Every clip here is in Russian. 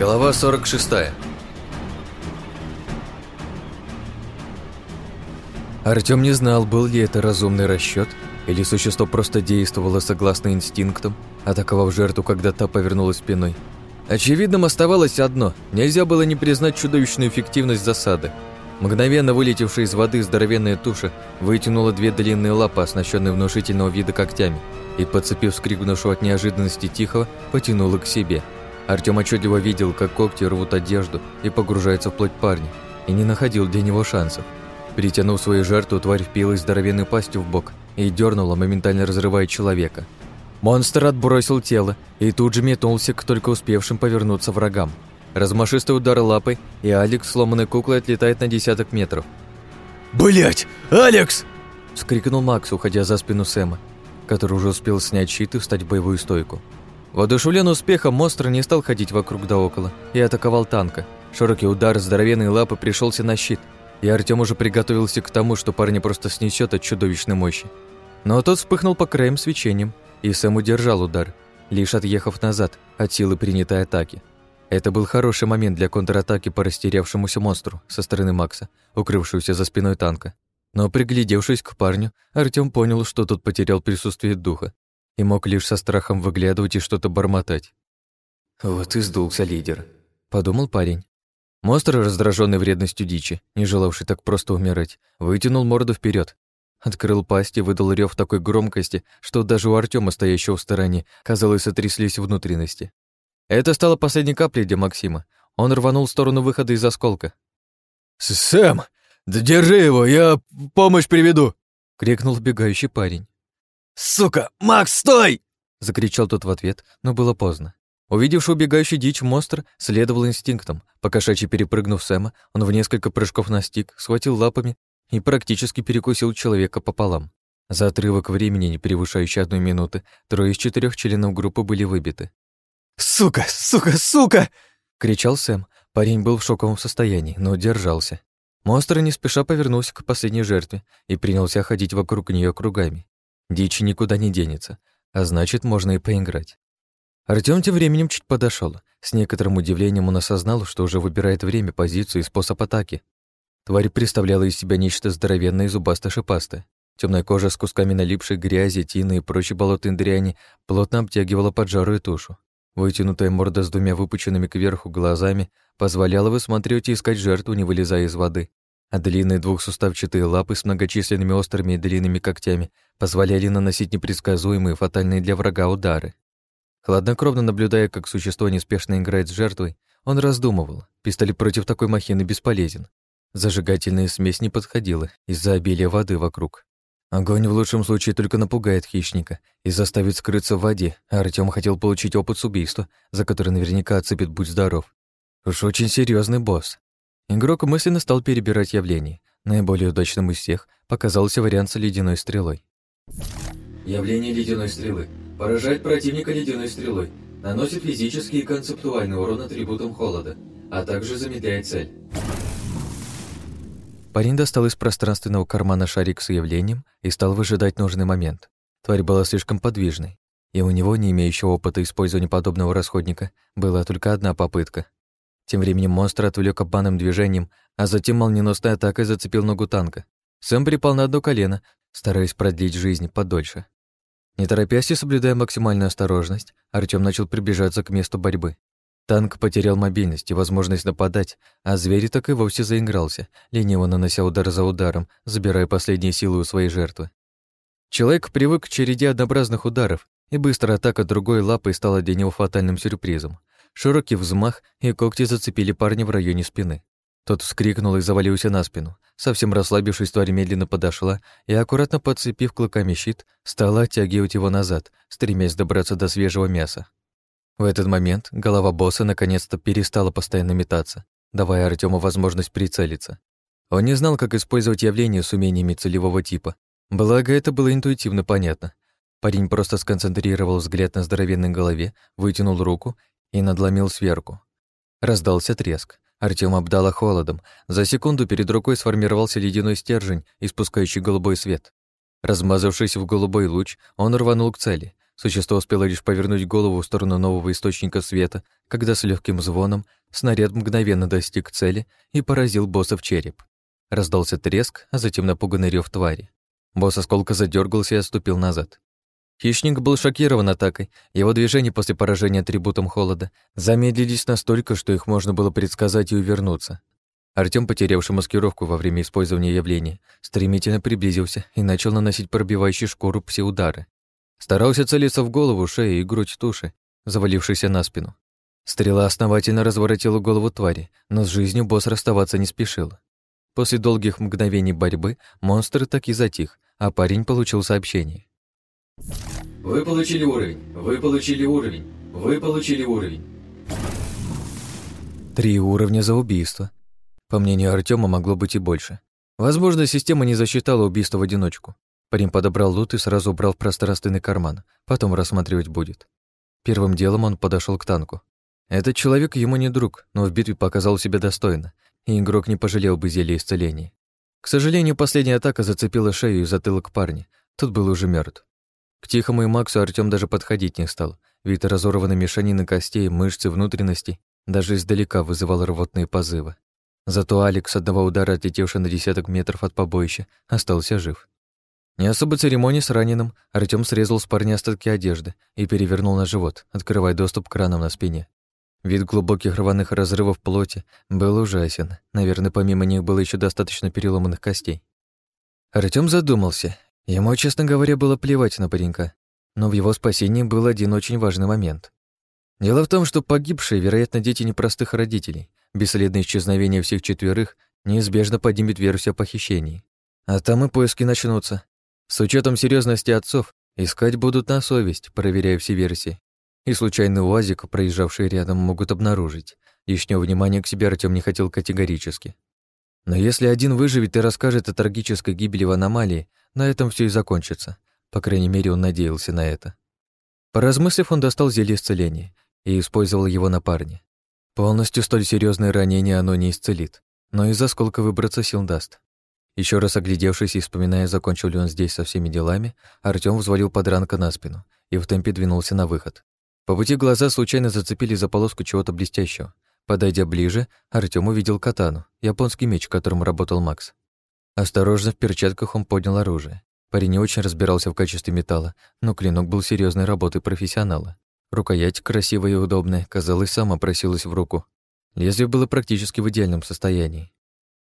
Глава 46 Артём не знал, был ли это разумный расчёт, или существо просто действовало согласно инстинктам, атаковав жертву, когда та повернулась спиной. Очевидным оставалось одно – нельзя было не признать чудовищную эффективность засады. Мгновенно вылетевшая из воды здоровенная туша вытянула две длинные лапы, оснащенные внушительного вида когтями, и, подцепив скрикнувшего от неожиданности тихого, потянула к себе. Артём отчетливо видел, как когти рвут одежду и погружаются в плоть парня, и не находил для него шансов. Притянув свою жертву, тварь впилась здоровенной пастью в бок и дернула, моментально разрывая человека. Монстр отбросил тело и тут же метнулся к только успевшим повернуться врагам. Размашистый удар лапой, и Алекс сломанной куклой отлетает на десяток метров. Блять, Алекс!» – вскрикнул Макс, уходя за спину Сэма, который уже успел снять щит и встать в боевую стойку. Воодушевлен успехом, монстр не стал ходить вокруг да около и атаковал танка. Широкий удар здоровенной лапы пришелся на щит, и Артём уже приготовился к тому, что парня просто снесет от чудовищной мощи. Но тот вспыхнул по краям свечением, и Сэм удержал удар, лишь отъехав назад от силы принятой атаки. Это был хороший момент для контратаки по растерявшемуся монстру со стороны Макса, укрывшегося за спиной танка. Но приглядевшись к парню, Артём понял, что тот потерял присутствие духа и мог лишь со страхом выглядывать и что-то бормотать. «Вот и сдулся лидер», — подумал парень. Монстр, раздраженный вредностью дичи, не желавший так просто умирать, вытянул морду вперед, Открыл пасть и выдал рев такой громкости, что даже у Артема, стоящего в стороне, казалось, сотряслись внутренности. Это стало последней каплей для Максима. Он рванул в сторону выхода из осколка. «Сэм, да держи его, я помощь приведу!» — крикнул вбегающий парень. «Сука! Макс, стой!» — закричал тот в ответ, но было поздно. Увидевший убегающий дичь монстр следовал инстинктам. Покошачьи перепрыгнув Сэма, он в несколько прыжков настиг, схватил лапами и практически перекусил человека пополам. За отрывок времени, не превышающий одной минуты, трое из четырех членов группы были выбиты. «Сука! Сука! Сука!» — кричал Сэм. Парень был в шоковом состоянии, но держался. Монстр не спеша повернулся к последней жертве и принялся ходить вокруг нее кругами. Дичь никуда не денется, а значит, можно и поиграть. Артём тем временем чуть подошел. С некоторым удивлением он осознал, что уже выбирает время, позицию и способ атаки. Тварь представляла из себя нечто здоровенное и зубасто-шипастое. Темная кожа с кусками налипшей грязи, тины и прочей болотной дряни плотно обтягивала поджарую тушу. Вытянутая морда с двумя выпученными кверху глазами позволяла высматривать и искать жертву, не вылезая из воды. А длинные двухсуставчатые лапы с многочисленными острыми и длинными когтями позволяли наносить непредсказуемые, фатальные для врага удары. Хладнокровно наблюдая, как существо неспешно играет с жертвой, он раздумывал. Пистолет против такой махины бесполезен. Зажигательная смесь не подходила из-за обилия воды вокруг. Огонь в лучшем случае только напугает хищника и заставит скрыться в воде, а Артём хотел получить опыт с убийства, за который наверняка отцепит «Будь здоров». Уж очень серьезный босс. Игрок мысленно стал перебирать явления. Наиболее удачным из всех показался вариант с ледяной стрелой. Явление ледяной стрелы. Поражает противника ледяной стрелой. Наносит физический и концептуальный урон атрибутом холода, а также замедляет цель. Парень достал из пространственного кармана шарик с явлением и стал выжидать нужный момент. Тварь была слишком подвижной, и у него, не имеющего опыта использования подобного расходника, была только одна попытка. Тем временем монстр отвлек обманным движением, а затем молниеносной атакой зацепил ногу танка. Сэм припал на одно колено, стараясь продлить жизнь подольше. Не торопясь и соблюдая максимальную осторожность, Артём начал приближаться к месту борьбы. Танк потерял мобильность и возможность нападать, а зверь так и вовсе заигрался, лениво нанося удар за ударом, забирая последние силы у своей жертвы. Человек привык к череде однообразных ударов, и быстрая атака другой лапой стала для него фатальным сюрпризом. Широкий взмах, и когти зацепили парня в районе спины. Тот вскрикнул и завалился на спину. Совсем расслабившись, тварь медленно подошла и, аккуратно подцепив клыками щит, стала оттягивать его назад, стремясь добраться до свежего мяса. В этот момент голова босса наконец-то перестала постоянно метаться, давая Артему возможность прицелиться. Он не знал, как использовать явление с умениями целевого типа. Благо, это было интуитивно понятно. Парень просто сконцентрировал взгляд на здоровенной голове, вытянул руку и надломил сверху. Раздался треск. Артём обдало холодом. За секунду перед рукой сформировался ледяной стержень, испускающий голубой свет. Размазавшись в голубой луч, он рванул к цели, Существо успело лишь повернуть голову в сторону нового источника света, когда с легким звоном снаряд мгновенно достиг цели и поразил босса в череп. Раздался треск, а затем напуганный рев твари. Босс осколка задергался и отступил назад. Хищник был шокирован атакой. Его движения после поражения атрибутом холода замедлились настолько, что их можно было предсказать и увернуться. Артём, потерявший маскировку во время использования явления, стремительно приблизился и начал наносить пробивающий шкуру пси-удары. Старался целиться в голову, шею и грудь туши, завалившейся на спину. Стрела основательно разворотила голову твари, но с жизнью босс расставаться не спешил. После долгих мгновений борьбы монстр так и затих, а парень получил сообщение. «Вы получили уровень, вы получили уровень, вы получили уровень». Три уровня за убийство. По мнению Артема, могло быть и больше. Возможно, система не засчитала убийство в одиночку. Парень подобрал лут и сразу убрал в пространственный карман. Потом рассматривать будет. Первым делом он подошел к танку. Этот человек ему не друг, но в битве показал себя достойно, и игрок не пожалел бы зелья исцеления. К сожалению, последняя атака зацепила шею и затылок парня. Тот был уже мертв. К Тихому и Максу Артём даже подходить не стал. Вид разорванной мешанины костей, мышцы, внутренностей даже издалека вызывал рвотные позывы. Зато Алекс, одного удара отлетевший на десяток метров от побоища, остался жив. Не особо церемоний с раненым, Артём срезал с парня остатки одежды и перевернул на живот, открывая доступ к ранам на спине. Вид глубоких рваных разрывов плоти был ужасен. Наверное, помимо них было еще достаточно переломанных костей. Артём задумался. Ему, честно говоря, было плевать на паренька. Но в его спасении был один очень важный момент. Дело в том, что погибшие, вероятно, дети непростых родителей. Бесследное исчезновение всех четверых неизбежно поднимет версию о похищении. А там и поиски начнутся. С учетом серьезности отцов, искать будут на совесть, проверяя все версии. И случайный УАЗик, проезжавший рядом, могут обнаружить. Лишнего внимания к себе Артём не хотел категорически. Но если один выживет и расскажет о трагической гибели в аномалии, на этом все и закончится. По крайней мере, он надеялся на это. Поразмыслив, он достал зелье исцеления и использовал его на парне. Полностью столь серьезное ранение оно не исцелит, но из осколка выбраться сил даст. Еще раз оглядевшись и вспоминая, закончил ли он здесь со всеми делами, Артём взвалил подранка на спину и в темпе двинулся на выход. По пути глаза случайно зацепили за полоску чего-то блестящего. Подойдя ближе, Артём увидел катану, японский меч, которым работал Макс. Осторожно, в перчатках он поднял оружие. Парень не очень разбирался в качестве металла, но клинок был серьезной работой профессионала. Рукоять, красивая и удобная, казалось, сама просилась в руку. Лезвие было практически в идеальном состоянии.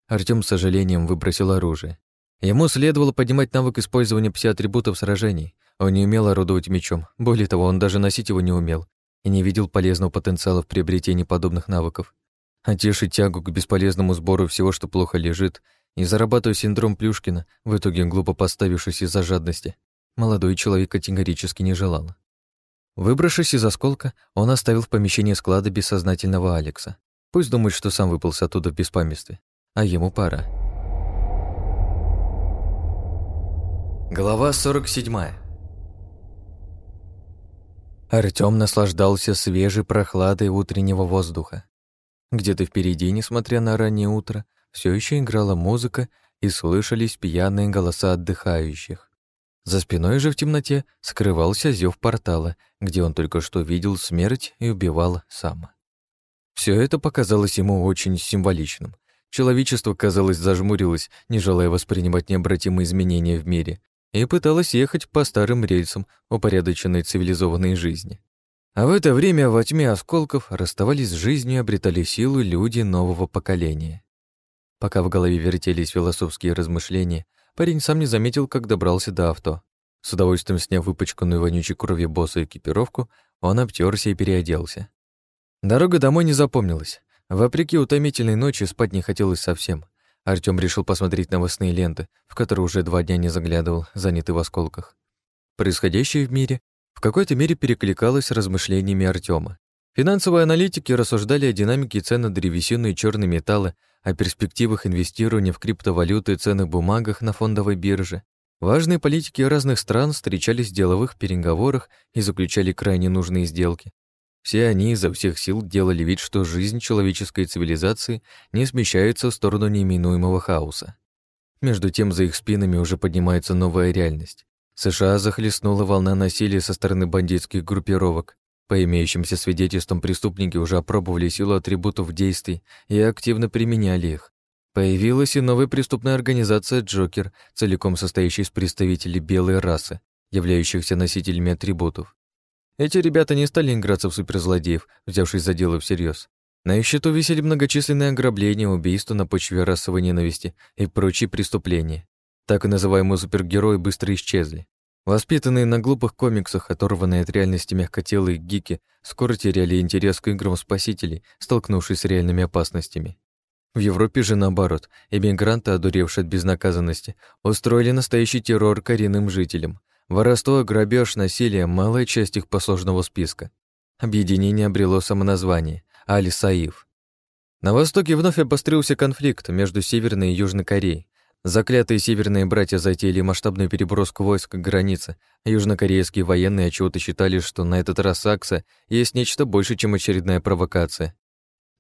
Артём с сожалением выбросил оружие. Ему следовало поднимать навык использования пси-атрибутов сражений. Он не умел орудовать мечом, более того, он даже носить его не умел и не видел полезного потенциала в приобретении подобных навыков. А тешить тягу к бесполезному сбору всего, что плохо лежит, и зарабатывая синдром Плюшкина, в итоге глупо поставившись из-за жадности, молодой человек категорически не желал. Выбравшись из осколка, он оставил в помещении склада бессознательного Алекса. Пусть думает, что сам выпался оттуда в беспамятстве а ему пора. Глава 47 Артём наслаждался свежей прохладой утреннего воздуха. Где-то впереди, несмотря на раннее утро, все еще играла музыка и слышались пьяные голоса отдыхающих. За спиной же в темноте скрывался зев портала, где он только что видел смерть и убивал сам. Все это показалось ему очень символичным, Человечество, казалось, зажмурилось, не желая воспринимать необратимые изменения в мире, и пыталось ехать по старым рельсам упорядоченной цивилизованной жизни. А в это время во тьме осколков расставались с жизнью и обретали силу люди нового поколения. Пока в голове вертелись философские размышления, парень сам не заметил, как добрался до авто. С удовольствием сняв выпачканную вонючей кровью босса экипировку, он обтерся и переоделся. Дорога домой не запомнилась. Вопреки утомительной ночи спать не хотелось совсем. Артём решил посмотреть новостные ленты, в которые уже два дня не заглядывал, занятый в осколках. Происходящее в мире в какой-то мере перекликалось с размышлениями Артёма. Финансовые аналитики рассуждали о динамике цен на древесину и чёрные металлы, о перспективах инвестирования в криптовалюты и ценных бумагах на фондовой бирже. Важные политики разных стран встречались в деловых переговорах и заключали крайне нужные сделки. Все они изо всех сил делали вид, что жизнь человеческой цивилизации не смещается в сторону неименуемого хаоса. Между тем, за их спинами уже поднимается новая реальность. США захлестнула волна насилия со стороны бандитских группировок. По имеющимся свидетельствам, преступники уже опробовали силу атрибутов действий и активно применяли их. Появилась и новая преступная организация «Джокер», целиком состоящая из представителей белой расы, являющихся носителями атрибутов. Эти ребята не стали играться в суперзлодеев, взявшись за дело всерьез. На их счету висели многочисленные ограбления, убийства на почве расовой ненависти и прочие преступления. Так и называемые супергерои быстро исчезли. Воспитанные на глупых комиксах, оторванные от реальности мягкотелые гики, скоро теряли интерес к играм спасителей, столкнувшись с реальными опасностями. В Европе же наоборот, эмигранты, одуревшие от безнаказанности, устроили настоящий террор коренным жителям. Воровство, грабеж, насилие – малая часть их посложного списка. Объединение обрело самоназвание – Аль-Саиф. На Востоке вновь обострился конфликт между Северной и Южной Кореей, Заклятые северные братья затеяли масштабную переброску войск к границе, а южнокорейские военные отчего-то считали, что на этот раз Акса есть нечто больше, чем очередная провокация.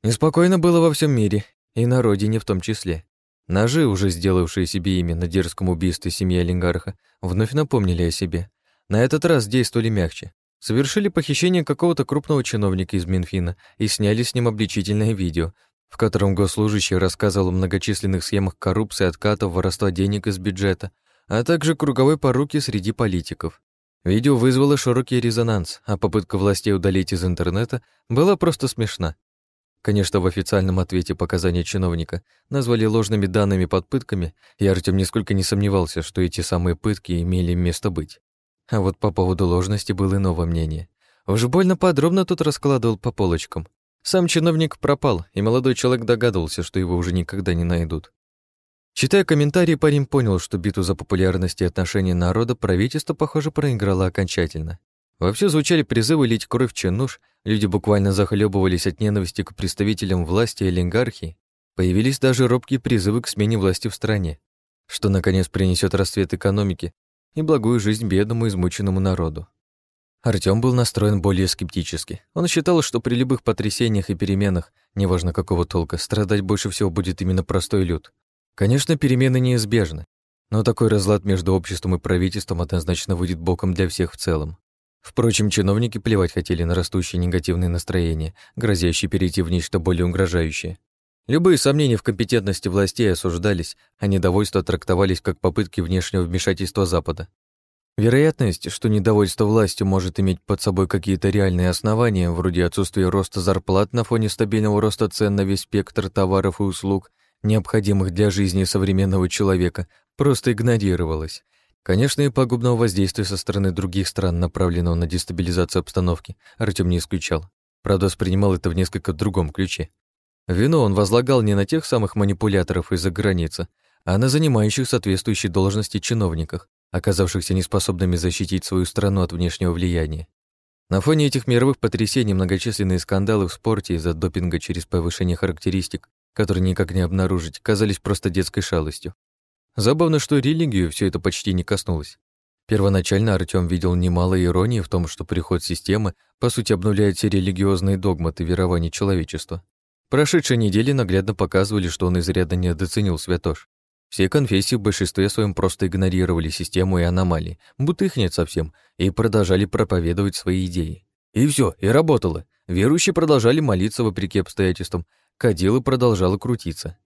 Неспокойно было во всем мире, и на родине в том числе. Ножи, уже сделавшие себе имя на дерзком убийстве семьи олигарха, вновь напомнили о себе. На этот раз действовали мягче. Совершили похищение какого-то крупного чиновника из Минфина и сняли с ним обличительное видео, в котором госслужащий рассказывал о многочисленных схемах коррупции, откатов, воровства денег из бюджета, а также круговой поруки среди политиков. Видео вызвало широкий резонанс, а попытка властей удалить из интернета была просто смешна. Конечно, в официальном ответе показания чиновника назвали ложными данными под пытками, и Артём нисколько не сомневался, что эти самые пытки имели место быть. А вот по поводу ложности было иного мнение. Уж больно подробно тут раскладывал по полочкам. Сам чиновник пропал, и молодой человек догадывался, что его уже никогда не найдут. Читая комментарии, парень понял, что битву за популярность и отношения народа правительство, похоже, проиграло окончательно. Вовсю звучали призывы лить кровь чинуш, люди буквально захлебывались от ненависти к представителям власти и олигархии. Появились даже робкие призывы к смене власти в стране, что, наконец, принесет расцвет экономики и благую жизнь бедному измученному народу. Артём был настроен более скептически. Он считал, что при любых потрясениях и переменах, неважно какого толка, страдать больше всего будет именно простой люд. Конечно, перемены неизбежны, но такой разлад между обществом и правительством однозначно выйдет боком для всех в целом. Впрочем, чиновники плевать хотели на растущие негативные настроения, грозящие перейти в нечто более угрожающее. Любые сомнения в компетентности властей осуждались, а недовольство трактовались как попытки внешнего вмешательства Запада. Вероятность, что недовольство властью может иметь под собой какие-то реальные основания, вроде отсутствия роста зарплат на фоне стабильного роста цен на весь спектр товаров и услуг, необходимых для жизни современного человека, просто игнорировалась. Конечно, и пагубного воздействия со стороны других стран, направленного на дестабилизацию обстановки, Артем не исключал. Правда, воспринимал это в несколько другом ключе. Вину он возлагал не на тех самых манипуляторов из-за границы, а на занимающих соответствующие должности чиновниках, оказавшихся неспособными защитить свою страну от внешнего влияния. На фоне этих мировых потрясений многочисленные скандалы в спорте из-за допинга через повышение характеристик, которые никак не обнаружить, казались просто детской шалостью. Забавно, что религию все это почти не коснулось. Первоначально Артём видел немало иронии в том, что приход системы, по сути, обнуляет все религиозные догматы верований человечества. Прошедшие недели наглядно показывали, что он изрядно недооценил святош. Все конфессии в большинстве своем просто игнорировали систему и аномалии, будто их нет совсем, и продолжали проповедовать свои идеи. И все, и работало. Верующие продолжали молиться вопреки обстоятельствам, кадилы продолжало крутиться.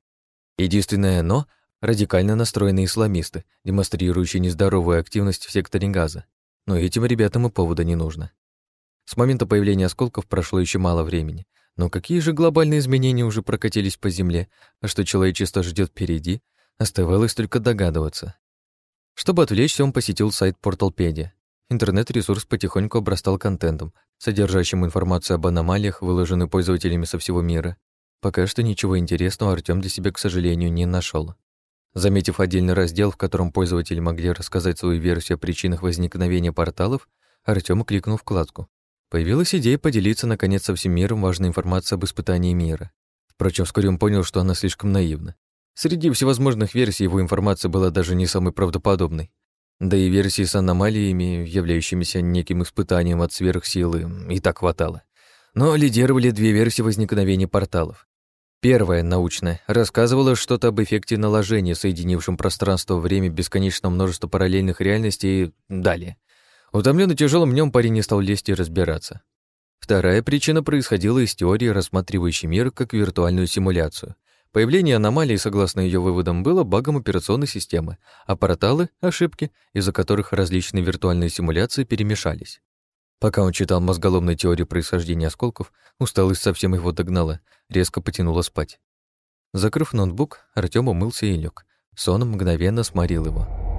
Единственное «но» — радикально настроенные исламисты, демонстрирующие нездоровую активность в секторе газа. Но этим ребятам и повода не нужно. С момента появления осколков прошло еще мало времени, но какие же глобальные изменения уже прокатились по Земле, а что человечество ждет впереди, Оставалось только догадываться. Чтобы отвлечься, он посетил сайт Порталпедия. Интернет-ресурс потихоньку обрастал контентом, содержащим информацию об аномалиях, выложенной пользователями со всего мира. Пока что ничего интересного Артём для себя, к сожалению, не нашел. Заметив отдельный раздел, в котором пользователи могли рассказать свою версию о причинах возникновения порталов, Артём кликнул вкладку. Появилась идея поделиться, наконец, со всем миром важной информацией об испытании мира. Впрочем, вскоре он понял, что она слишком наивна. Среди всевозможных версий его информация была даже не самой правдоподобной. Да и версии с аномалиями, являющимися неким испытанием от сверхсилы, и так хватало. Но лидировали две версии возникновения порталов. Первая, научная, рассказывала что-то об эффекте наложения, соединившем пространство-время бесконечное множество параллельных реальностей и далее. Утомленный тяжелым днем парень не стал лезть и разбираться. Вторая причина происходила из теории, рассматривающей мир как виртуальную симуляцию. Появление аномалий, согласно ее выводам, было багом операционной системы, а порталы — ошибки, из-за которых различные виртуальные симуляции перемешались. Пока он читал мозголомную теорию происхождения осколков, усталость совсем его догнала, резко потянула спать. Закрыв ноутбук, Артём умылся и лег. Сон мгновенно сморил его.